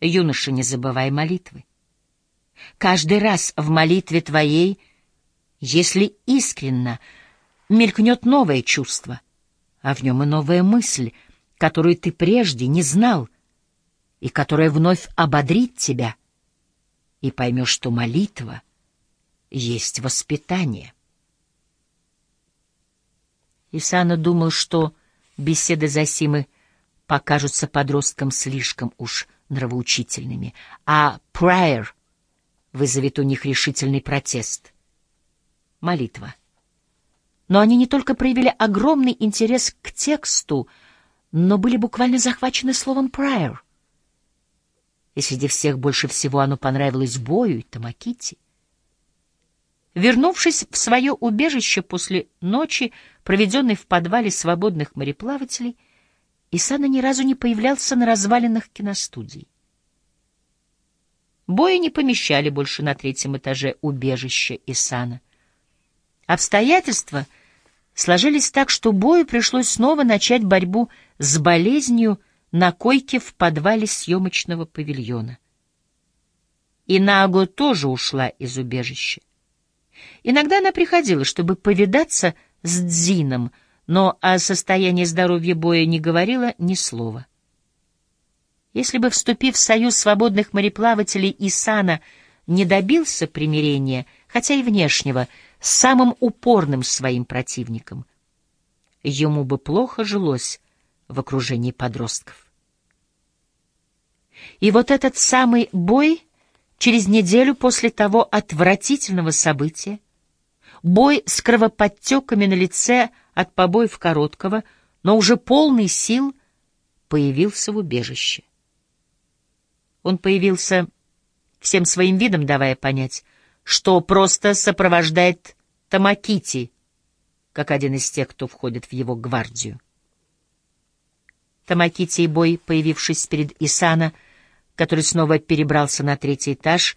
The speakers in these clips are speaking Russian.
Юноша, не забывай молитвы. Каждый раз в молитве твоей, если искренно, мелькнет новое чувство, а в нем и новая мысль, которую ты прежде не знал, и которая вновь ободрит тебя, и поймешь, что молитва есть воспитание. Исана думал, что беседы Засимы покажутся подросткам слишком уж нравоучительными, а prayer вызовет у них решительный протест. Молитва. Но они не только проявили огромный интерес к тексту, но были буквально захвачены словом prayer. И среди всех больше всего оно понравилось Бою и Тамакити. Вернувшись в свое убежище после ночи, проведенной в подвале свободных мореплавателей, Исана ни разу не появлялся на развалинах киностудий. Боя не помещали больше на третьем этаже убежища Исана. Обстоятельства сложились так, что Бою пришлось снова начать борьбу с болезнью на койке в подвале съемочного павильона. И Наго тоже ушла из убежища. Иногда она приходила, чтобы повидаться с Дзином, но о состоянии здоровья Боя не говорила ни слова. Если бы, вступив в союз свободных мореплавателей, Исана не добился примирения, хотя и внешнего, с самым упорным своим противником, ему бы плохо жилось в окружении подростков. И вот этот самый бой через неделю после того отвратительного события, бой с кровоподтеками на лице от побоев короткого, но уже полный сил, появился в убежище. Он появился всем своим видом, давая понять, что просто сопровождает Тамакити, как один из тех, кто входит в его гвардию. Тамакити и Бой, появившись перед Исана, который снова перебрался на третий этаж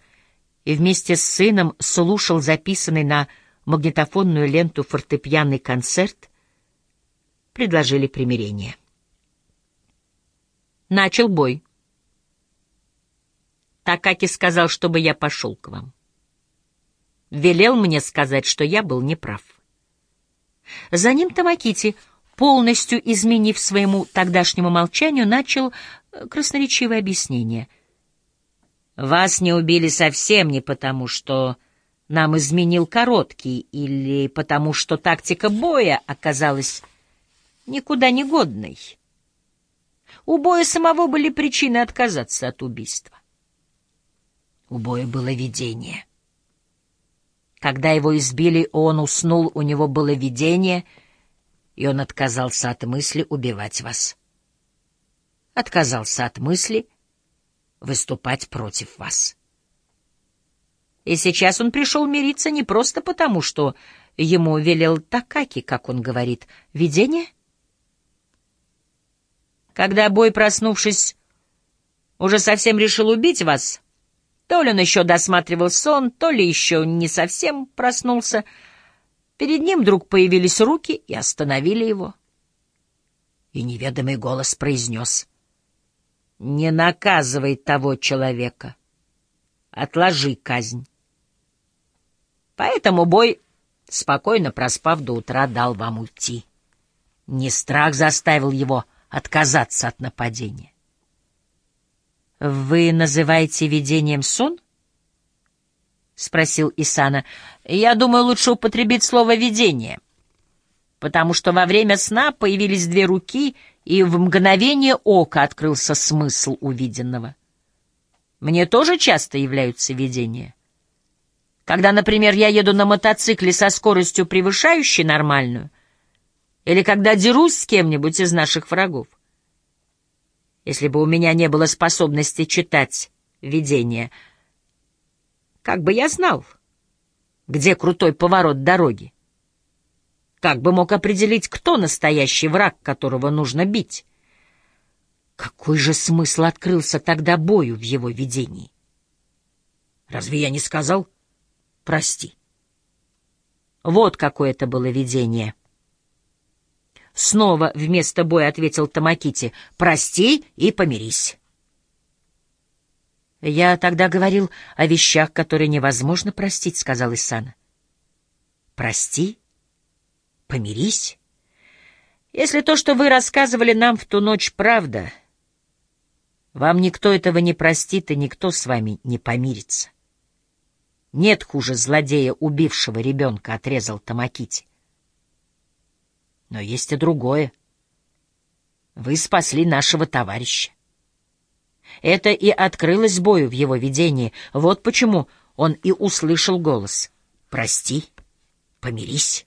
и вместе с сыном слушал записанный на магнитофонную ленту фортепианный концерт, предложили примирение. Начал бой. Такаки сказал, чтобы я пошел к вам. Велел мне сказать, что я был неправ. За ним Тамакити, полностью изменив своему тогдашнему молчанию, начал э, красноречивое объяснение. «Вас не убили совсем не потому, что нам изменил короткий, или потому, что тактика боя оказалась никуда не годной. У боя самого были причины отказаться от убийства. У Боя было видение. Когда его избили, он уснул, у него было видение, и он отказался от мысли убивать вас. Отказался от мысли выступать против вас. И сейчас он пришел мириться не просто потому, что ему велел Такаки, как он говорит, видение. Когда бой, проснувшись, уже совсем решил убить вас, то ли он еще досматривал сон, то ли еще не совсем проснулся. Перед ним вдруг появились руки и остановили его. И неведомый голос произнес. «Не наказывай того человека. Отложи казнь». Поэтому бой, спокойно проспав до утра, дал вам уйти. Не страх заставил его отказаться от нападения. «Вы называете видением сон?» — спросил Исана. «Я думаю, лучше употребить слово «видение», потому что во время сна появились две руки, и в мгновение ока открылся смысл увиденного. Мне тоже часто являются видения. Когда, например, я еду на мотоцикле со скоростью, превышающей нормальную, или когда дерусь с кем-нибудь из наших врагов. Если бы у меня не было способности читать видение, как бы я знал, где крутой поворот дороги? Как бы мог определить, кто настоящий враг, которого нужно бить? Какой же смысл открылся тогда бою в его видении? Разве я не сказал «прости»? Вот какое это было видение — Снова вместо боя ответил Тамакити. «Прости и помирись». «Я тогда говорил о вещах, которые невозможно простить», — сказал Исана. «Прости? Помирись? Если то, что вы рассказывали нам в ту ночь, правда, вам никто этого не простит, и никто с вами не помирится. Нет хуже злодея, убившего ребенка», — отрезал Тамакити. «Но есть и другое. Вы спасли нашего товарища. Это и открылось бою в его видении. Вот почему он и услышал голос. «Прости, помирись».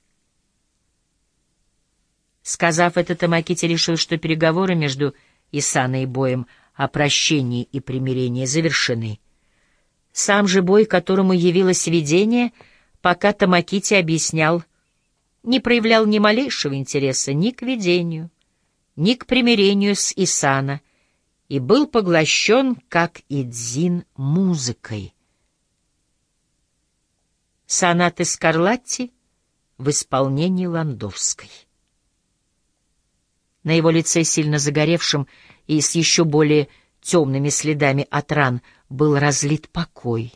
Сказав это, Тамакити решил, что переговоры между Исаной и Боем о прощении и примирении завершены. Сам же Бой, которому явилось видение, пока Тамакити объяснял, не проявлял ни малейшего интереса ни к видению, ни к примирению с Исана, и был поглощен, как и Дзин, музыкой. Сонаты Скарлатти в исполнении Ландовской. На его лице, сильно загоревшем и с еще более темными следами от ран, был разлит покой.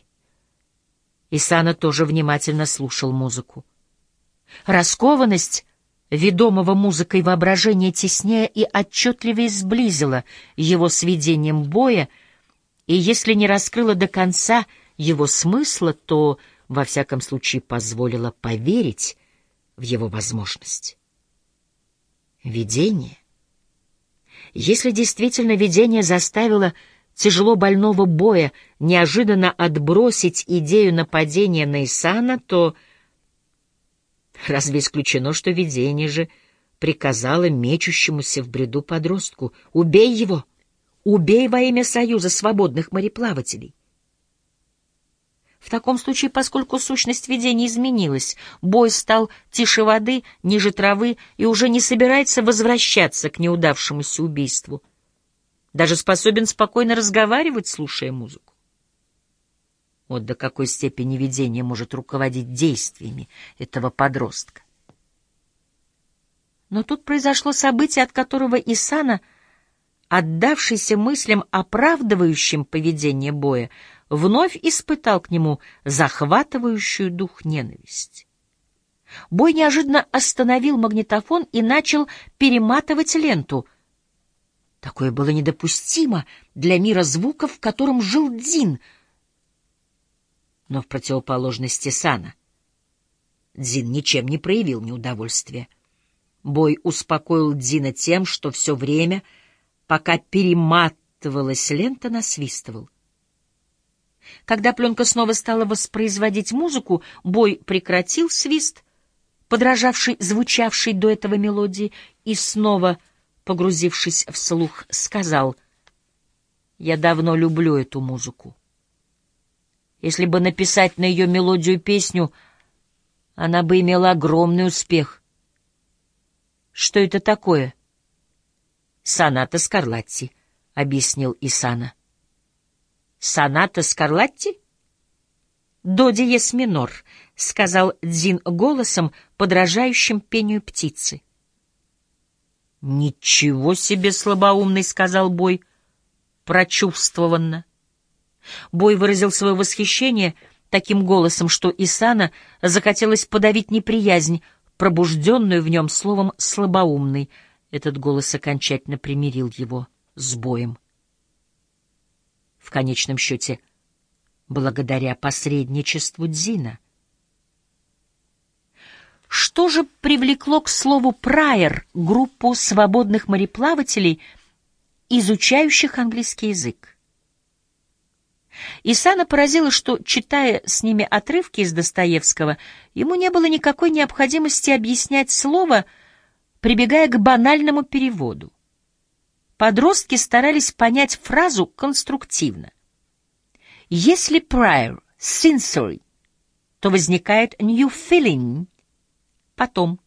Исана тоже внимательно слушал музыку. Раскованность ведомого музыкой воображения теснее и отчетливее сблизила его с видением боя, и если не раскрыла до конца его смысла, то, во всяком случае, позволила поверить в его возможность. Видение. Если действительно видение заставило тяжело больного боя неожиданно отбросить идею нападения на Исана, то Разве исключено, что видение же приказало мечущемуся в бреду подростку «Убей его! Убей во имя Союза свободных мореплавателей!» В таком случае, поскольку сущность видения изменилась, бой стал тише воды, ниже травы и уже не собирается возвращаться к неудавшемуся убийству. Даже способен спокойно разговаривать, слушая музыку. Вот до какой степени видение может руководить действиями этого подростка. Но тут произошло событие, от которого Исана, отдавшийся мыслям, оправдывающим поведение боя, вновь испытал к нему захватывающую дух ненависть. Бой неожиданно остановил магнитофон и начал перематывать ленту. Такое было недопустимо для мира звуков, в котором жил Дин — но в противоположности Сана. Дзин ничем не проявил неудовольствия. Бой успокоил Дзина тем, что все время, пока перематывалась лента, насвистывал. Когда пленка снова стала воспроизводить музыку, Бой прекратил свист, подражавший звучавшей до этого мелодии, и снова, погрузившись в слух, сказал «Я давно люблю эту музыку». Если бы написать на ее мелодию песню, она бы имела огромный успех. Что это такое? Соната Скарлатти, — объяснил Исана. Соната Скарлатти? До диез минор, — сказал Дзин голосом, подражающим пению птицы. «Ничего себе слабоумный!» — сказал Бой, прочувствованно. Бой выразил свое восхищение таким голосом, что Исана захотелось подавить неприязнь, пробужденную в нем словом «слабоумный». Этот голос окончательно примирил его с боем. В конечном счете, благодаря посредничеству Дзина. Что же привлекло к слову «прайер» группу свободных мореплавателей, изучающих английский язык? Исана поразило, что, читая с ними отрывки из Достоевского, ему не было никакой необходимости объяснять слово, прибегая к банальному переводу. Подростки старались понять фразу конструктивно. Если prior — sensory, то возникает new feeling — потом.